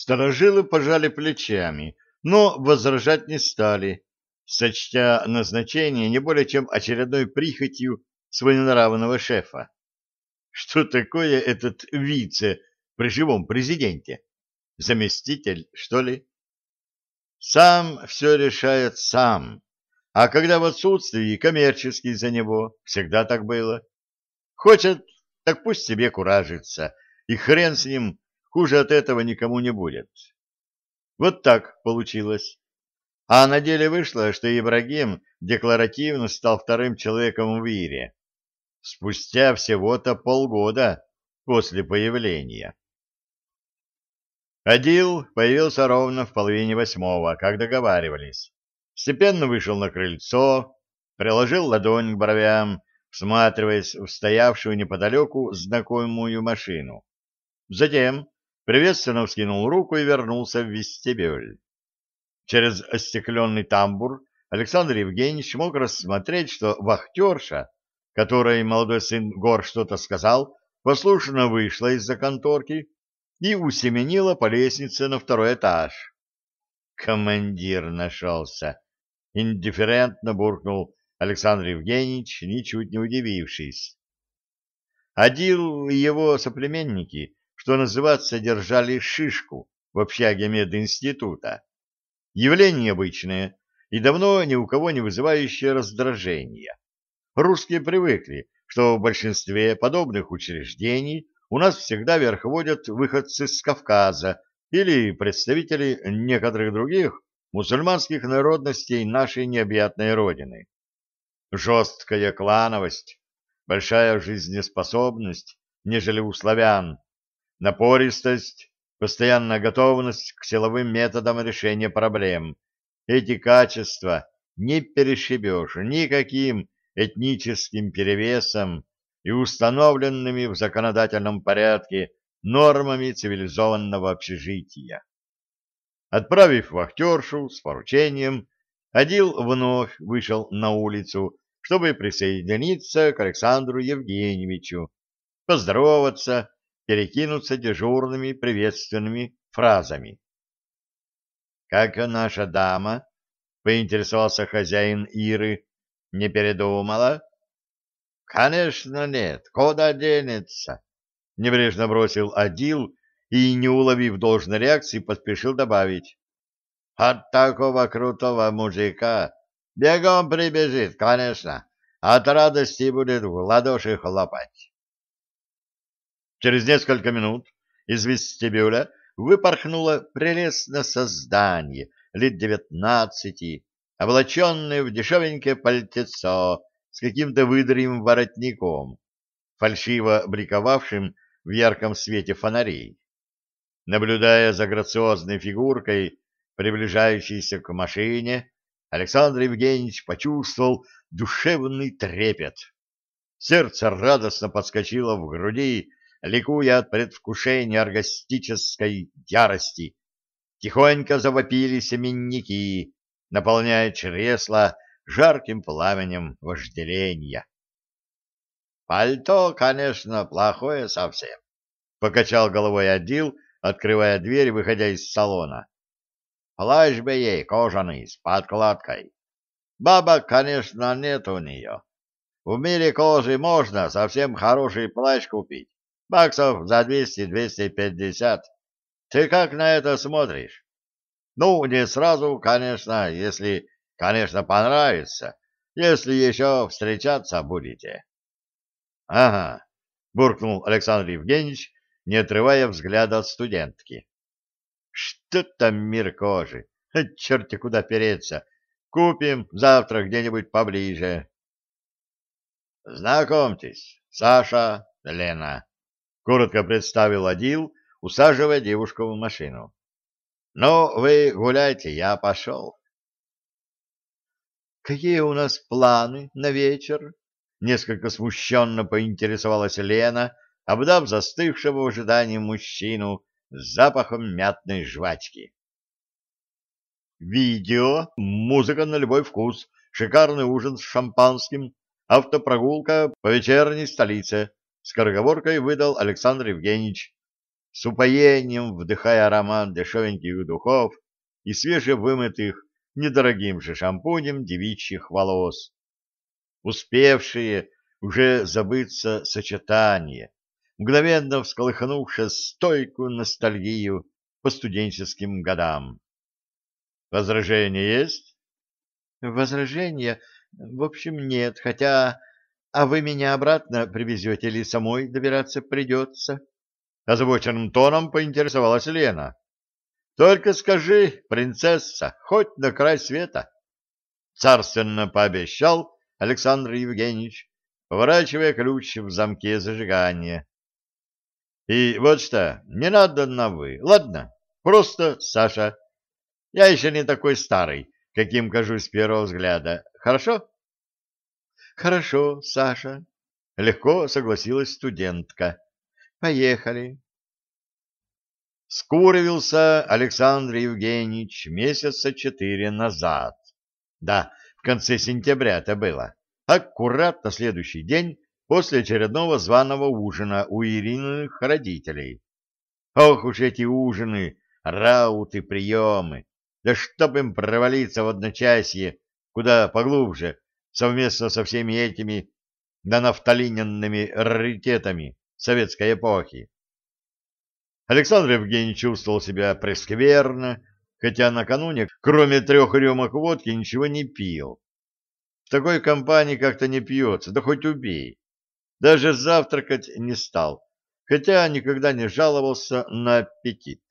Старожилы пожали плечами, но возражать не стали, сочтя назначение не более чем очередной прихотью своенравного шефа. Что такое этот вице при живом президенте? Заместитель, что ли? Сам все решает сам, а когда в отсутствии коммерческий за него, всегда так было. Хочет, так пусть себе куражится, и хрен с ним, хуже от этого никому не будет. Вот так получилось. А на деле вышло, что Ибрагим декларативно стал вторым человеком в мире. Спустя всего-то полгода после появления. Адил появился ровно в половине восьмого, как договаривались. Степенно вышел на крыльцо, приложил ладонь к бровям, всматриваясь в стоявшую неподалеку знакомую машину. Затем приветственно вскинул руку и вернулся в вестибюль. Через остекленный тамбур Александр Евгеньевич мог рассмотреть, что вахтерша, которой молодой сын Гор что-то сказал, послушно вышла из-за конторки и усеменила по лестнице на второй этаж. Командир нашелся. Индифферентно буркнул Александр Евгеньевич, ничуть не удивившись. Адил и его соплеменники, что называется, держали шишку в общаге мединститута. Явление обычное и давно ни у кого не вызывающее раздражения. Русские привыкли, что в большинстве подобных учреждений у нас всегда верховодят выходцы с Кавказа или представители некоторых других мусульманских народностей нашей необъятной родины. Жесткая клановость, большая жизнеспособность, нежели у славян, напористость, постоянная готовность к силовым методам решения проблем. Эти качества не перешибешь никаким этническим перевесом и установленными в законодательном порядке нормами цивилизованного общежития. Отправив вахтершу с поручением, Адил вновь вышел на улицу, чтобы присоединиться к Александру Евгеньевичу, поздороваться, перекинуться дежурными приветственными фразами. «Как наша дама?» — поинтересовался хозяин Иры. «Не передумала?» «Конечно нет. Куда денется?» — небрежно бросил Адил и, не уловив должной реакции, поспешил добавить. От такого крутого мужика бегом прибежит, конечно, от радости будет в ладоши хлопать. Через несколько минут из вестибюля выпорхнуло прелестное создание лет девятнадцати, облаченное в дешевенькое пальтецо с каким-то выдрим воротником, фальшиво бликовавшим в ярком свете фонарей. Наблюдая за грациозной фигуркой, приближающийся к машине, Александр Евгеньевич почувствовал душевный трепет. Сердце радостно подскочило в груди, ликуя от предвкушения оргастической ярости. Тихонько завопили семенники, наполняя чресла жарким пламенем вожделения. «Пальто, конечно, плохое совсем», — покачал головой Адил, открывая дверь, выходя из салона. Плащ бы ей кожаный, с подкладкой. Бабок, конечно, нет у нее. В мире кожи можно совсем хороший плащ купить. Баксов за двести-двести пятьдесят. Ты как на это смотришь? Ну, не сразу, конечно, если, конечно, понравится, если еще встречаться будете. — Ага, — буркнул Александр Евгеньевич, не отрывая взгляда от студентки. Что там мир кожи? Черти куда переться. Купим завтра где-нибудь поближе. Знакомьтесь, Саша, Лена. Коротко представил Адил, усаживая девушку в машину. Ну, вы гуляйте, я пошел. Какие у нас планы на вечер? Несколько смущенно поинтересовалась Лена, обдав застывшего в ожидании мужчину с запахом мятной жвачки. Видео, музыка на любой вкус, шикарный ужин с шампанским, автопрогулка по вечерней столице, скороговоркой выдал Александр Евгеньевич, с упоением вдыхая аромат дешевеньких духов и свежевымытых недорогим же шампунем девичьих волос, успевшие уже забыться сочетание, мгновенно всколыхнувшее стойкую ностальгию по студенческим годам. Возражения есть? Возражения, в общем, нет, хотя... А вы меня обратно привезете или самой добираться придется? Озабоченным тоном поинтересовалась Лена. Только скажи, принцесса, хоть на край света. Царственно пообещал Александр Евгеньевич, поворачивая ключ в замке зажигания. И вот что, не надо на «вы», ладно? Просто Саша. Я еще не такой старый, каким кажусь с первого взгляда. Хорошо? Хорошо, Саша. Легко согласилась студентка. Поехали. Скуривился Александр Евгеньевич месяца четыре назад. Да, в конце сентября это было. Аккурат на следующий день после очередного званого ужина у Ириных родителей. Ох уж эти ужины, рауты, приемы! Да чтоб им провалиться в одночасье, куда поглубже, совместно со всеми этими нанафталиненными раритетами советской эпохи. Александр Евгеньевич чувствовал себя прескверно, хотя накануне, кроме трех рюмок водки, ничего не пил. В такой компании как-то не пьется, да хоть убей. Даже завтракать не стал, хотя никогда не жаловался на аппетит.